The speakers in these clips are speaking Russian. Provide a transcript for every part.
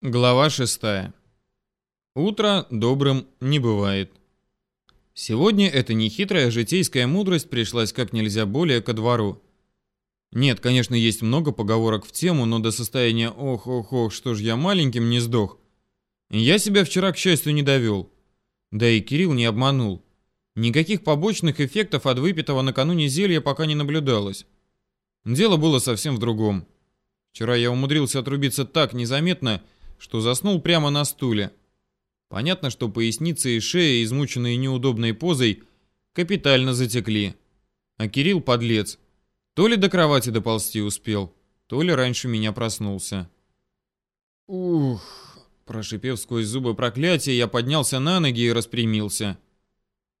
Глава 6. Утро добрым не бывает. Сегодня эта нехитрая житейская мудрость пришлась как нельзя более ко двору. Нет, конечно, есть много поговорок в тему, но до состояния «ох-ох-ох, что ж я маленьким не сдох». Я себя вчера, к счастью, не довел. Да и Кирилл не обманул. Никаких побочных эффектов от выпитого накануне зелья пока не наблюдалось. Дело было совсем в другом. Вчера я умудрился отрубиться так незаметно, что заснул прямо на стуле. Понятно, что поясница и шея, измученные неудобной позой, капитально затекли. А Кирилл, подлец, то ли до кровати доползти успел, то ли раньше меня проснулся. Ух, прошипев сквозь зубы проклятия, я поднялся на ноги и распрямился.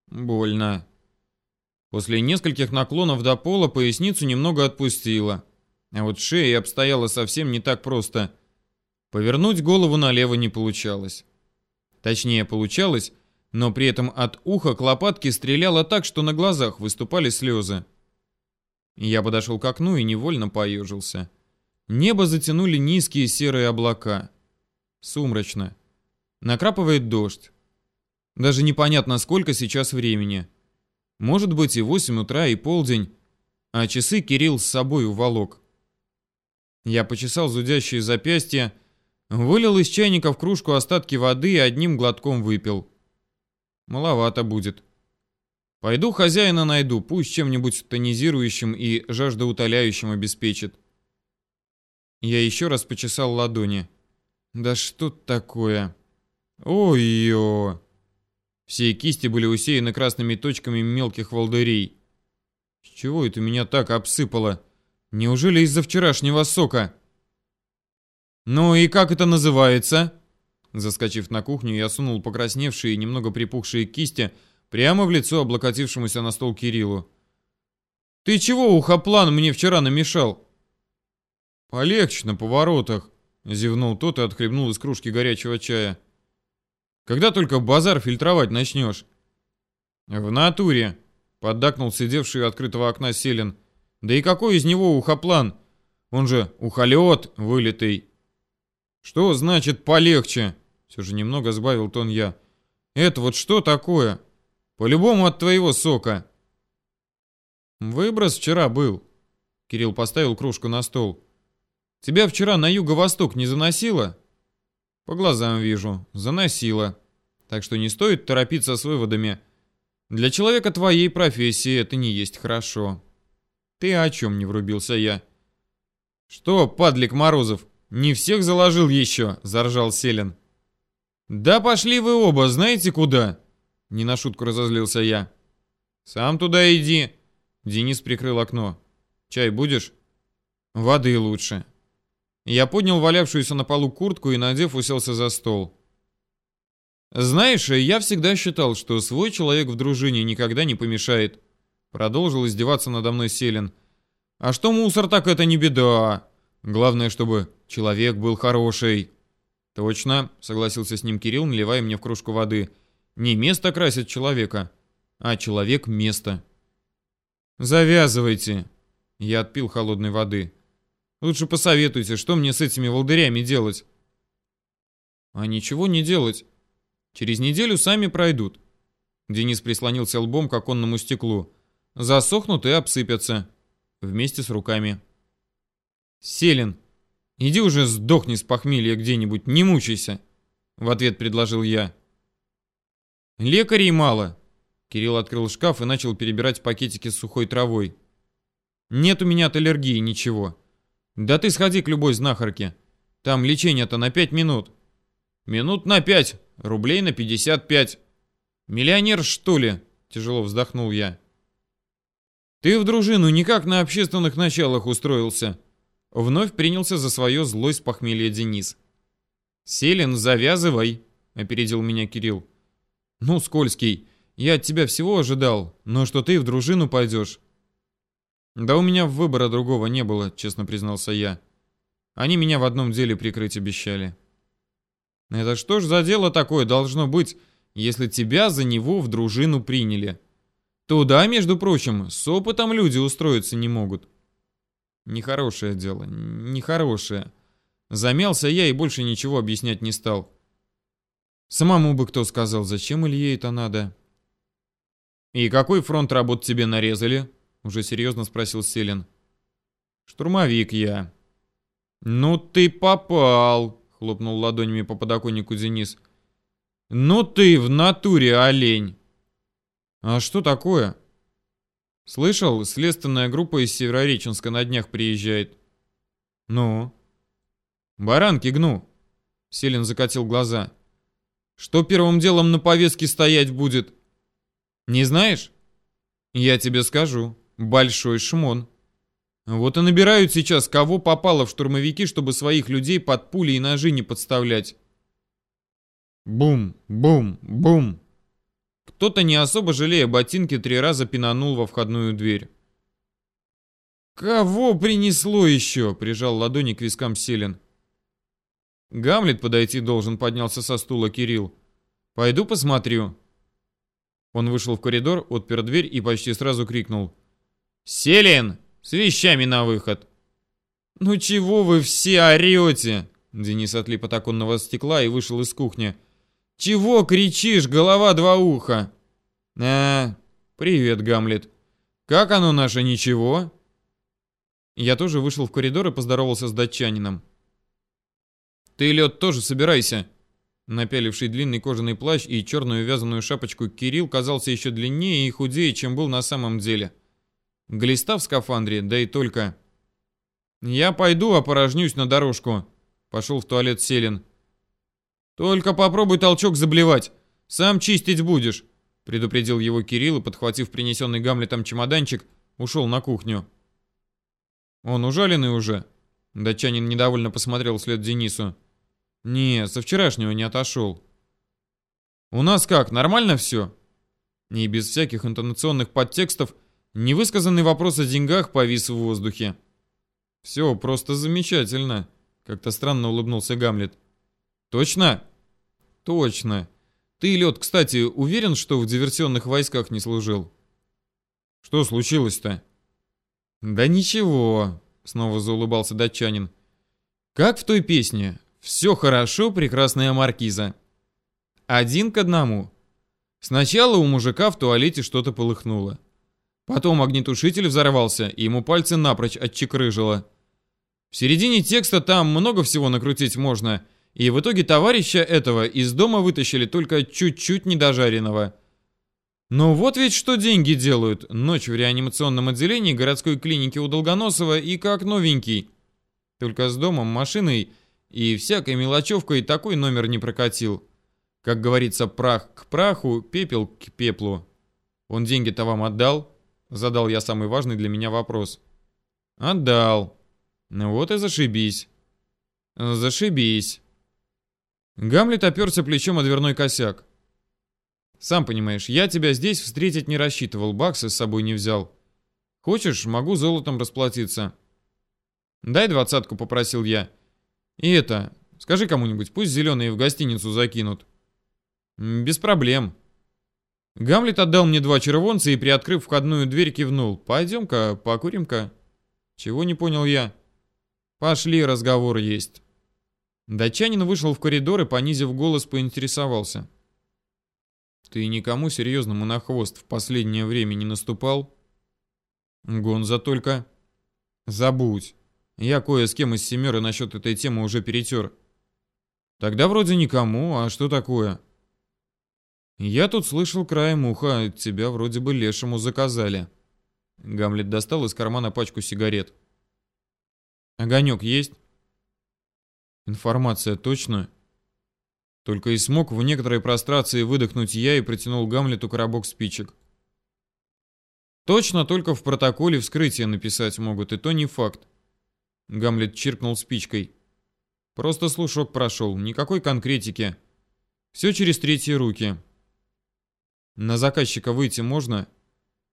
Больно. После нескольких наклонов до пола поясницу немного отпустило. А вот шея обстояла совсем не так просто. Повернуть голову налево не получалось. Точнее, получалось, но при этом от уха к лопатке стреляло так, что на глазах выступали слезы. Я подошел к окну и невольно поежился. Небо затянули низкие серые облака. Сумрачно. Накрапывает дождь. Даже непонятно, сколько сейчас времени. Может быть и 8 утра, и полдень, а часы Кирилл с собой уволок. Я почесал зудящие запястья, Вылил из чайника в кружку остатки воды и одним глотком выпил. Маловато будет. Пойду хозяина найду, пусть чем-нибудь тонизирующим и жаждоутоляющим обеспечит. Я еще раз почесал ладони. Да что такое? Ой-ё! Все кисти были усеяны красными точками мелких волдырей. С чего это меня так обсыпало? Неужели из-за вчерашнего сока? «Ну и как это называется?» Заскочив на кухню, я сунул покрасневшие и немного припухшие кисти прямо в лицо облокотившемуся на стол Кириллу. «Ты чего, ухоплан, мне вчера намешал?» «Полегче на поворотах», — зевнул тот и отхлебнул из кружки горячего чая. «Когда только базар фильтровать начнешь?» «В натуре», — поддакнул сидевший у открытого окна Селин. «Да и какой из него ухоплан? Он же ухолет вылитый». Что значит полегче? Все же немного сбавил тон я. Это вот что такое? По-любому от твоего сока. Выброс вчера был. Кирилл поставил кружку на стол. Тебя вчера на юго-восток не заносило? По глазам вижу, заносило. Так что не стоит торопиться с выводами. Для человека твоей профессии это не есть хорошо. Ты о чем не врубился я? Что, падлик Морозов, «Не всех заложил еще», — заржал Селин. «Да пошли вы оба, знаете куда?» Не на шутку разозлился я. «Сам туда иди». Денис прикрыл окно. «Чай будешь?» «Воды лучше». Я поднял валявшуюся на полу куртку и, надев, уселся за стол. «Знаешь, я всегда считал, что свой человек в дружине никогда не помешает». Продолжил издеваться надо мной Селин. «А что мусор, так это не беда. Главное, чтобы человек был хороший. Точно, согласился с ним Кирилл, наливая мне в кружку воды. Не место красит человека, а человек место. Завязывайте. Я отпил холодной воды. Лучше посоветуйте, что мне с этими волдырями делать? А ничего не делать. Через неделю сами пройдут. Денис прислонился лбом к оконному стеклу. Засохнут и обсыпятся. Вместе с руками. Селин, иди уже сдохни с похмелья где-нибудь, не мучайся, в ответ предложил я. Лекарей мало. Кирилл открыл шкаф и начал перебирать пакетики с сухой травой. Нет у меня от аллергии ничего. Да ты сходи к любой знахарке. Там лечение-то на пять минут. Минут на пять, рублей на пятьдесят пять. Миллионер, что ли? Тяжело вздохнул я. Ты в дружину никак на общественных началах устроился. Вновь принялся за свое злость похмелья Денис. «Селин, завязывай!» — опередил меня Кирилл. «Ну, Скользкий, я от тебя всего ожидал, но что ты в дружину пойдешь». «Да у меня выбора другого не было», — честно признался я. «Они меня в одном деле прикрыть обещали». «Это что ж за дело такое должно быть, если тебя за него в дружину приняли?» «Туда, между прочим, с опытом люди устроиться не могут». Нехорошее дело, нехорошее. Замялся я и больше ничего объяснять не стал. Самому бы кто сказал, зачем Илье это надо? «И какой фронт работ тебе нарезали?» Уже серьезно спросил Селин. «Штурмовик я». «Ну ты попал!» Хлопнул ладонями по подоконнику Денис. «Ну ты в натуре олень!» «А что такое?» «Слышал, следственная группа из Северореченска на днях приезжает». «Ну?» «Баранки гну!» Селин закатил глаза. «Что первым делом на повестке стоять будет?» «Не знаешь?» «Я тебе скажу. Большой шмон». Вот и набирают сейчас, кого попало в штурмовики, чтобы своих людей под пули и ножи не подставлять. Бум, бум, бум. Кто-то не особо жалея ботинки три раза пинанул во входную дверь. «Кого принесло еще?» — прижал ладони к вискам Селин. «Гамлет подойти должен», — поднялся со стула Кирилл. «Пойду посмотрю». Он вышел в коридор, отпер дверь и почти сразу крикнул. «Селин, с вещами на выход!» «Ну чего вы все орете?» Денис отлип от оконного стекла и вышел из кухни. «Чего кричишь, голова два уха?» «А, привет, Гамлет. Как оно наше ничего?» Я тоже вышел в коридор и поздоровался с датчанином. «Ты, лед, тоже собирайся!» Напяливший длинный кожаный плащ и черную вязаную шапочку Кирилл казался еще длиннее и худее, чем был на самом деле. Глиста в скафандре, да и только. «Я пойду опорожнюсь на дорожку», — пошел в туалет Селин. «Только попробуй толчок заблевать. Сам чистить будешь», — предупредил его Кирилл и, подхватив принесенный Гамлетом чемоданчик, ушел на кухню. «Он ужаленный уже?» Датчанин недовольно посмотрел вслед Денису. «Не, со вчерашнего не отошел». «У нас как, нормально все?» И без всяких интонационных подтекстов невысказанный вопрос о деньгах повис в воздухе. «Все просто замечательно», — как-то странно улыбнулся Гамлет. «Точно?» «Точно. Ты, Лед, кстати, уверен, что в диверсионных войсках не служил?» «Что случилось-то?» «Да ничего», — снова заулыбался датчанин. «Как в той песне. Все хорошо, прекрасная маркиза. Один к одному. Сначала у мужика в туалете что-то полыхнуло. Потом огнетушитель взорвался, и ему пальцы напрочь отчекрыжило. В середине текста там много всего накрутить можно — и в итоге товарища этого из дома вытащили только чуть-чуть недожаренного. Но вот ведь что деньги делают. Ночь в реанимационном отделении городской клиники у Долгоносова и как новенький. Только с домом, машиной и всякой мелочевкой такой номер не прокатил. Как говорится, прах к праху, пепел к пеплу. Он деньги-то вам отдал? Задал я самый важный для меня вопрос. Отдал. Ну вот и зашибись. Зашибись. Гамлет оперся плечом о дверной косяк. «Сам понимаешь, я тебя здесь встретить не рассчитывал, баксы с собой не взял. Хочешь, могу золотом расплатиться». «Дай двадцатку», — попросил я. «И это, скажи кому-нибудь, пусть зеленые в гостиницу закинут». «Без проблем». Гамлет отдал мне два червонца и, приоткрыв входную дверь, кивнул. «Пойдем-ка, покурим-ка». «Чего не понял я?» «Пошли, разговор есть». Датчанин вышел в коридор и, понизив голос, поинтересовался. «Ты никому серьезному на хвост в последнее время не наступал?» «Гонза только». «Забудь. Я кое с кем из семеры насчет этой темы уже перетер». «Тогда вроде никому, а что такое?» «Я тут слышал краем уха, тебя вроде бы лешему заказали». Гамлет достал из кармана пачку сигарет. «Огонек есть?» Информация точно? Только и смог в некоторой прострации выдохнуть я и протянул Гамлету коробок спичек. Точно только в протоколе вскрытия написать могут, и то не факт. Гамлет чиркнул спичкой. Просто слушок прошел, никакой конкретики. Все через третьи руки. На заказчика выйти можно?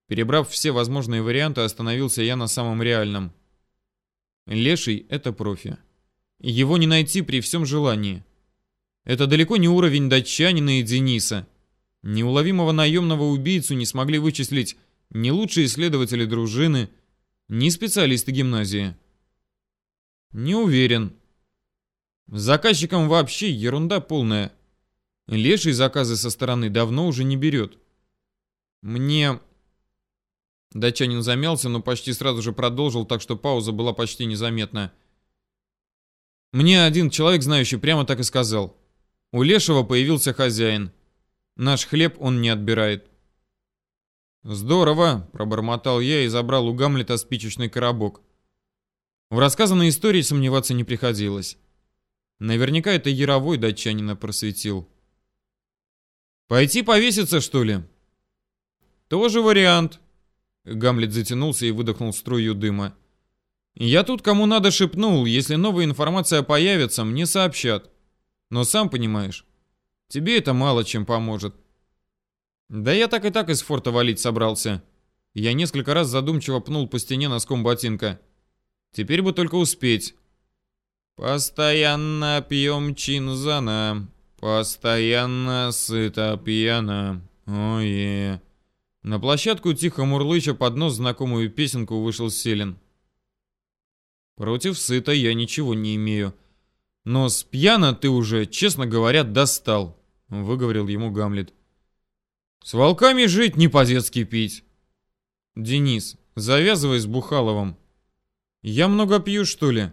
Перебрав все возможные варианты, остановился я на самом реальном. Леший — это профи. Его не найти при всем желании. Это далеко не уровень датчанина и Дениса. Неуловимого наемного убийцу не смогли вычислить ни лучшие исследователи дружины, ни специалисты гимназии. Не уверен. С заказчиком вообще ерунда полная. Леший заказы со стороны давно уже не берет. Мне... Датчанин замялся, но почти сразу же продолжил, так что пауза была почти незаметна. Мне один человек, знающий, прямо так и сказал. У Лешего появился хозяин. Наш хлеб он не отбирает. «Здорово!» – пробормотал я и забрал у Гамлета спичечный коробок. В рассказанной истории сомневаться не приходилось. Наверняка это Яровой датчанина просветил. «Пойти повеситься, что ли?» «Тоже вариант». Гамлет затянулся и выдохнул струю дыма. «Я тут кому надо шепнул, если новая информация появится, мне сообщат. Но сам понимаешь, тебе это мало чем поможет». «Да я так и так из форта валить собрался». Я несколько раз задумчиво пнул по стене носком ботинка. «Теперь бы только успеть». «Постоянно пьем чинзана, постоянно сыто пьяно, ое». На площадку тихо мурлыча под нос знакомую песенку вышел Селин. «Против сыта я ничего не имею. Но с пьяна ты уже, честно говоря, достал», — выговорил ему Гамлет. «С волками жить, не по-детски пить». «Денис, завязывай с Бухаловым». «Я много пью, что ли?»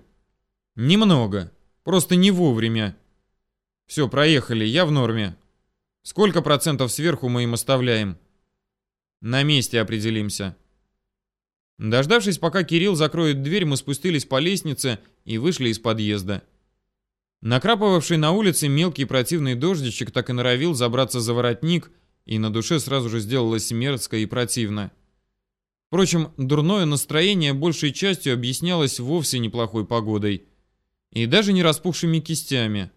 Немного. Просто не вовремя. Все, проехали, я в норме. Сколько процентов сверху мы им оставляем? На месте определимся. Дождавшись, пока Кирилл закроет дверь, мы спустились по лестнице и вышли из подъезда. Накрапывавший на улице мелкий противный дождичек так и норовил забраться за воротник, и на душе сразу же сделалось мерзко и противно. Впрочем, дурное настроение большей частью объяснялось вовсе неплохой погодой – и даже не распухшими кистями.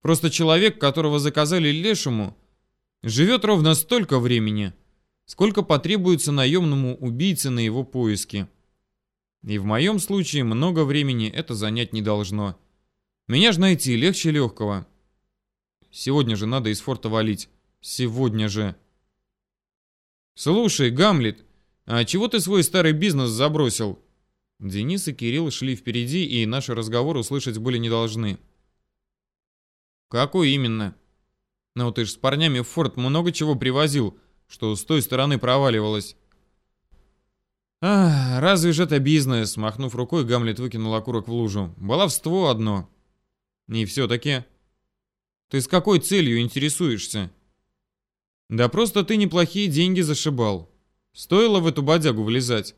Просто человек, которого заказали лешему, живет ровно столько времени, сколько потребуется наемному убийце на его поиски. И в моем случае много времени это занять не должно. Меня ж найти легче легкого. Сегодня же надо из форта валить. Сегодня же. Слушай, Гамлет, а чего ты свой старый бизнес забросил? Денис и Кирилл шли впереди, и наши разговоры услышать были не должны. «Какой именно?» «Ну, ты ж с парнями в форт много чего привозил, что с той стороны проваливалось». «Ах, разве же это бизнес?» Махнув рукой, Гамлет выкинул окурок в лужу. «Баловство одно». «И все-таки...» «Ты с какой целью интересуешься?» «Да просто ты неплохие деньги зашибал. Стоило в эту бодягу влезать».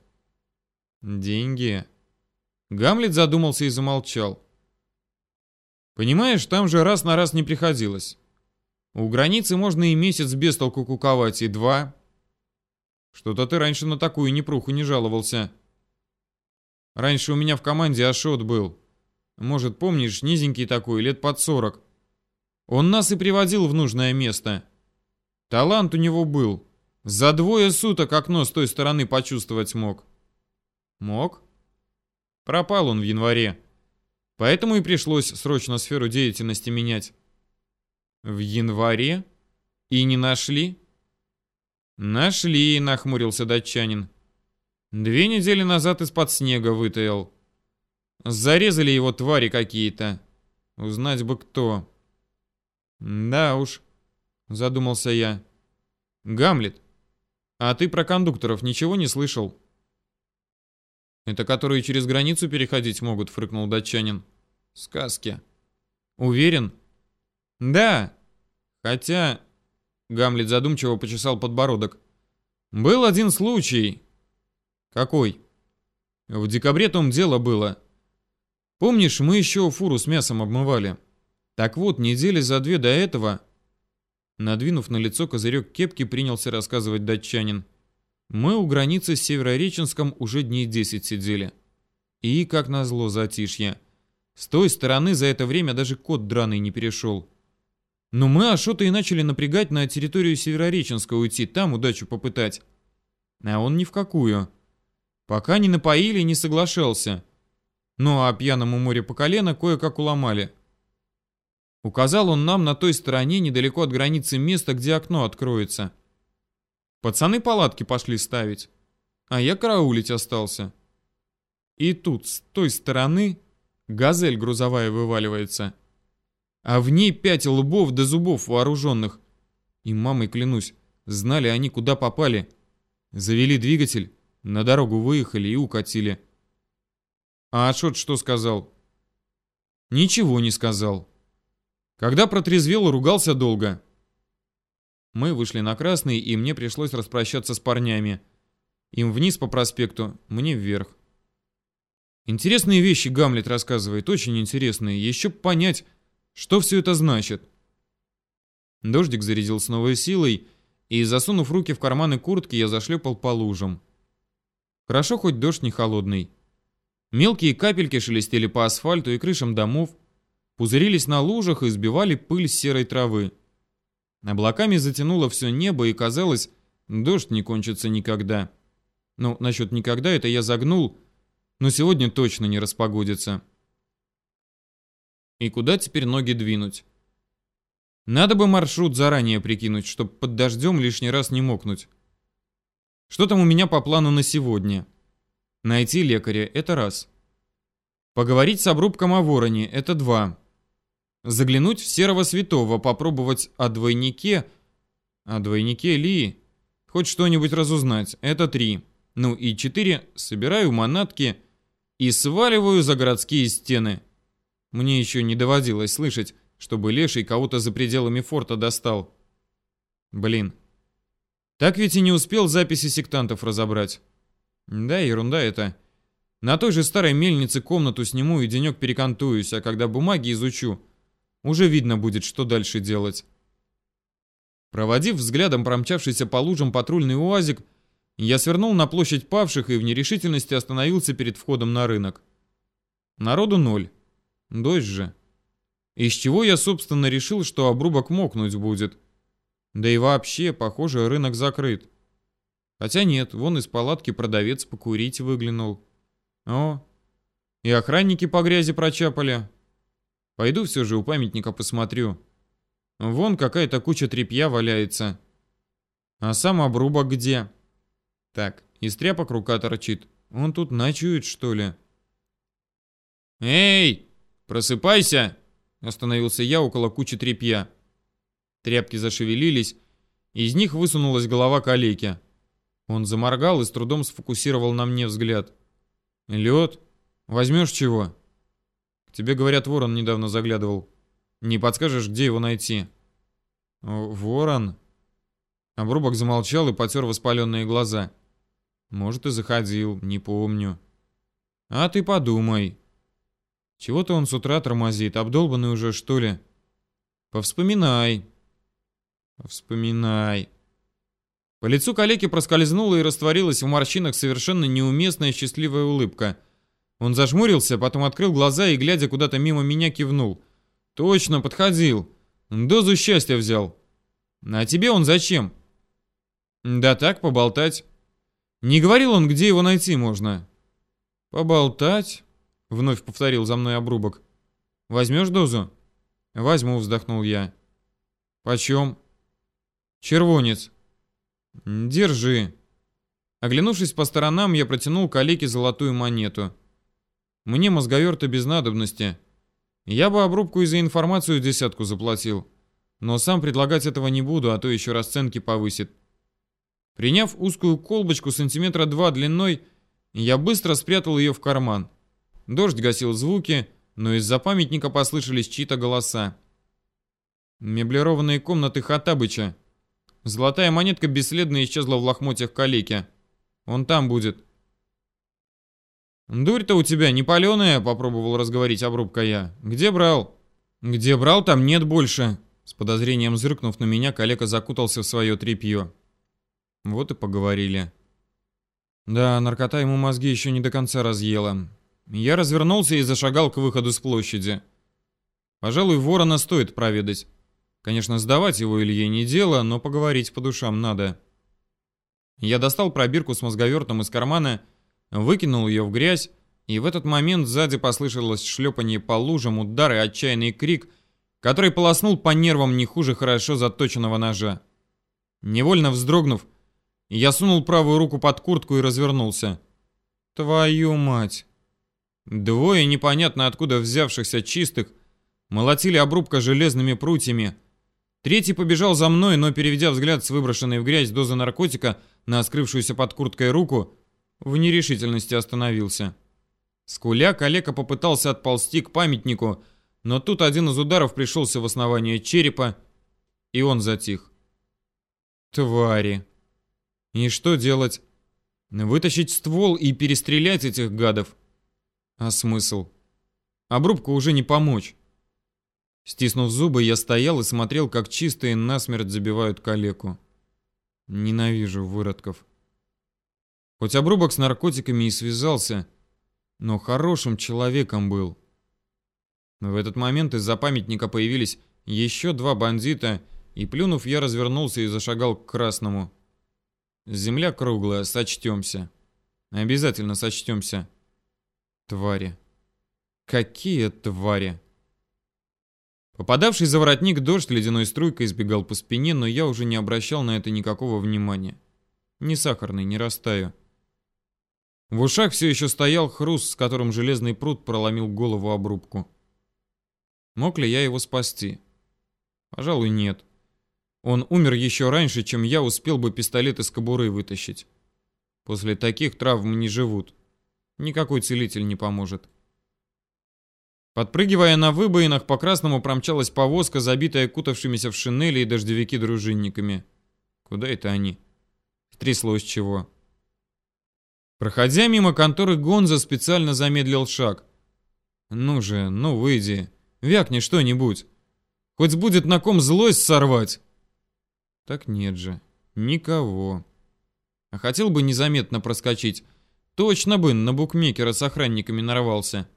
Деньги. Гамлет задумался и замолчал. Понимаешь, там же раз на раз не приходилось. У границы можно и месяц без толку куковать, и два. Что-то ты раньше на такую непруху не жаловался. Раньше у меня в команде Ашот был. Может, помнишь, низенький такой, лет под сорок. Он нас и приводил в нужное место. Талант у него был. За двое суток окно с той стороны почувствовать мог. Мог. Пропал он в январе. Поэтому и пришлось срочно сферу деятельности менять. В январе? И не нашли? Нашли, нахмурился датчанин. Две недели назад из-под снега вытаял. Зарезали его твари какие-то. Узнать бы кто. Да уж, задумался я. Гамлет, а ты про кондукторов ничего не слышал? «Это которые через границу переходить могут», — фрыкнул датчанин. «Сказки». «Уверен?» «Да. Хотя...» Гамлет задумчиво почесал подбородок. «Был один случай». «Какой?» «В декабре том дело было. Помнишь, мы еще фуру с мясом обмывали? Так вот, недели за две до этого...» Надвинув на лицо козырек кепки, принялся рассказывать датчанин. Мы у границы с Северореченском уже дней 10 сидели. И, как назло, затишье. С той стороны за это время даже кот драный не перешел. Но мы Ашота и начали напрягать на территорию Северореченска уйти, там удачу попытать. А он ни в какую. Пока не напоили, не соглашался. Ну а пьяному море по колено кое-как уломали. Указал он нам на той стороне, недалеко от границы место, где окно откроется. Пацаны палатки пошли ставить, а я караулить остался. И тут, с той стороны, Газель грузовая вываливается. А в ней пять лбов до зубов вооруженных. И мамой клянусь, знали они, куда попали. Завели двигатель, на дорогу выехали и укатили. А Ашот что сказал? Ничего не сказал. Когда протрезвел, ругался долго. Мы вышли на красный, и мне пришлось распрощаться с парнями. Им вниз по проспекту, мне вверх. Интересные вещи Гамлет рассказывает, очень интересные. Еще понять, что все это значит. Дождик зарядил с новой силой, и, засунув руки в карманы куртки, я зашлепал по лужам. Хорошо, хоть дождь не холодный. Мелкие капельки шелестели по асфальту и крышам домов, пузырились на лужах и сбивали пыль с серой травы. Облаками затянуло все небо, и казалось, дождь не кончится никогда. Ну, насчет никогда это я загнул, но сегодня точно не распогодится. И куда теперь ноги двинуть? Надо бы маршрут заранее прикинуть, чтобы под дождем лишний раз не мокнуть. Что там у меня по плану на сегодня? Найти лекаря – это раз. Поговорить с обрубком о вороне – это два. Заглянуть в серого святого, попробовать о двойнике, о двойнике Ли, хоть что-нибудь разузнать – это три. Ну и четыре – собираю манатки и сваливаю за городские стены. Мне еще не доводилось слышать, чтобы леший кого-то за пределами форта достал. Блин, так ведь и не успел записи сектантов разобрать. Да, ерунда это. На той же старой мельнице комнату сниму и денек перекантуюсь, а когда бумаги изучу, уже видно будет, что дальше делать. Проводив взглядом промчавшийся по лужам патрульный уазик, я свернул на площадь павших и в нерешительности остановился перед входом на рынок. Народу ноль. Дождь же. Из чего я, собственно, решил, что обрубок мокнуть будет. Да и вообще, похоже, рынок закрыт. Хотя нет, вон из палатки продавец покурить выглянул. О, и охранники по грязи прочапали. Пойду все же у памятника посмотрю. Вон какая-то куча тряпья валяется. А сам обрубок где? Так, из тряпок рука торчит. Он тут ночует, что ли? «Эй, просыпайся!» Остановился я около кучи тряпья. Тряпки зашевелились, из них высунулась голова калеки. Он заморгал и с трудом сфокусировал на мне взгляд. «Лед? Возьмешь чего?» «К тебе, говорят, ворон недавно заглядывал. Не подскажешь, где его найти?» «Ворон?» Обрубок замолчал и потер воспаленные глаза. «Может, и заходил, не помню». «А ты подумай». «Чего-то он с утра тормозит, обдолбанный уже, что ли?» «Повспоминай». Вспоминай. По лицу калеки проскользнула и растворилась в морщинах совершенно неуместная счастливая улыбка. Он зажмурился, потом открыл глаза и, глядя куда-то мимо меня, кивнул. «Точно, подходил. Дозу счастья взял. А тебе он зачем?» «Да так, поболтать. Не говорил он, где его найти можно?» «Поболтать?» — вновь повторил за мной обрубок. «Возьмешь дозу?» «Возьму», — вздохнул я. «Почем?» «Червонец». «Держи». Оглянувшись по сторонам, я протянул калеке золотую монету. Мне мозговерта без надобности. Я бы обрубку и за информацию десятку заплатил. Но сам предлагать этого не буду, а то еще расценки повысит. Приняв узкую колбочку сантиметра два длиной, я быстро спрятал ее в карман. Дождь гасил звуки, но из-за памятника послышались чьи-то голоса. Меблированные комнаты Хатабыча. Золотая монетка бесследно исчезла в лохмотьях калеки. Он там будет. «Дурь-то у тебя не паленая», — попробовал разговорить обрубка я. «Где брал?» «Где брал, там нет больше». С подозрением зыркнув на меня, коллега закутался в свое тряпье. Вот и поговорили. Да, наркота ему мозги еще не до конца разъела. Я развернулся и зашагал к выходу с площади. Пожалуй, ворона стоит проведать. Конечно, сдавать его Илье не дело, но поговорить по душам надо. Я достал пробирку с мозговертом из кармана, выкинул ее в грязь, и в этот момент сзади послышалось шлепанье по лужам, удар и отчаянный крик, который полоснул по нервам не хуже хорошо заточенного ножа. Невольно вздрогнув, я сунул правую руку под куртку и развернулся. Твою мать! Двое непонятно откуда взявшихся чистых молотили обрубка железными прутьями. Третий побежал за мной, но, переведя взгляд с выброшенной в грязь дозы наркотика на скрывшуюся под курткой руку, в нерешительности остановился. Скуля, калека попытался отползти к памятнику, но тут один из ударов пришелся в основание черепа, и он затих. Твари. И что делать? Вытащить ствол и перестрелять этих гадов? А смысл? Обрубку уже не помочь. Стиснув зубы, я стоял и смотрел, как чистые насмерть забивают калеку. Ненавижу выродков. Хоть обрубок с наркотиками и связался, но хорошим человеком был. В этот момент из-за памятника появились еще два бандита, и плюнув, я развернулся и зашагал к красному. Земля круглая, сочтемся. Обязательно сочтемся. Твари. Какие твари! Попадавший за воротник дождь ледяной струйкой избегал по спине, но я уже не обращал на это никакого внимания. Ни сахарный, не растаю. В ушах все еще стоял хруст, с которым железный пруд проломил голову обрубку. Мог ли я его спасти? Пожалуй, нет. Он умер еще раньше, чем я успел бы пистолет из кобуры вытащить. После таких травм не живут. Никакой целитель не поможет. Подпрыгивая на выбоинах, по красному промчалась повозка, забитая кутавшимися в шинели и дождевики дружинниками. Куда это они? Тряслось чего. Проходя мимо конторы Гонза, специально замедлил шаг. «Ну же, ну выйди, вякни что-нибудь. Хоть будет на ком злость сорвать». Так нет же, никого. А хотел бы незаметно проскочить, точно бы на букмекера с охранниками нарвался.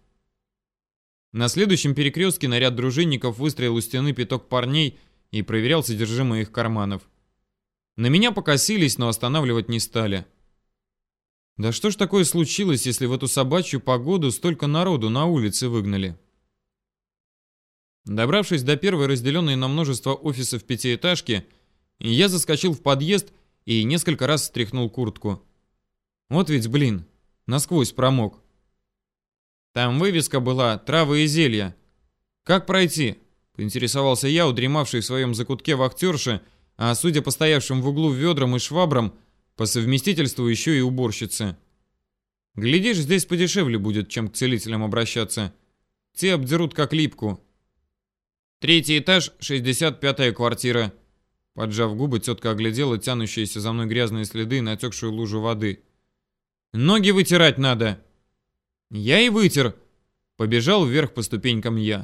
На следующем перекрестке наряд дружинников выстроил у стены пяток парней и проверял содержимое их карманов. На меня покосились, но останавливать не стали. Да что ж такое случилось, если в эту собачью погоду столько народу на улице выгнали? Добравшись до первой разделенной на множество офисов пятиэтажки, я заскочил в подъезд и несколько раз стряхнул куртку. Вот ведь, блин, насквозь промок. Там вывеска была «Травы и зелья». «Как пройти?» — поинтересовался я, удремавший в своем закутке вахтерши, а судя по стоявшим в углу ведрам и швабрам, по совместительству еще и уборщицы. Глядишь, здесь подешевле будет, чем к целителям обращаться. Те обдерут как липку. Третий этаж, 65-я квартира. Поджав губы, тетка оглядела тянущиеся за мной грязные следы и натекшую лужу воды. «Ноги вытирать надо!» «Я и вытер!» Побежал вверх по ступенькам я.